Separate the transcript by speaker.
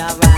Speaker 1: alright.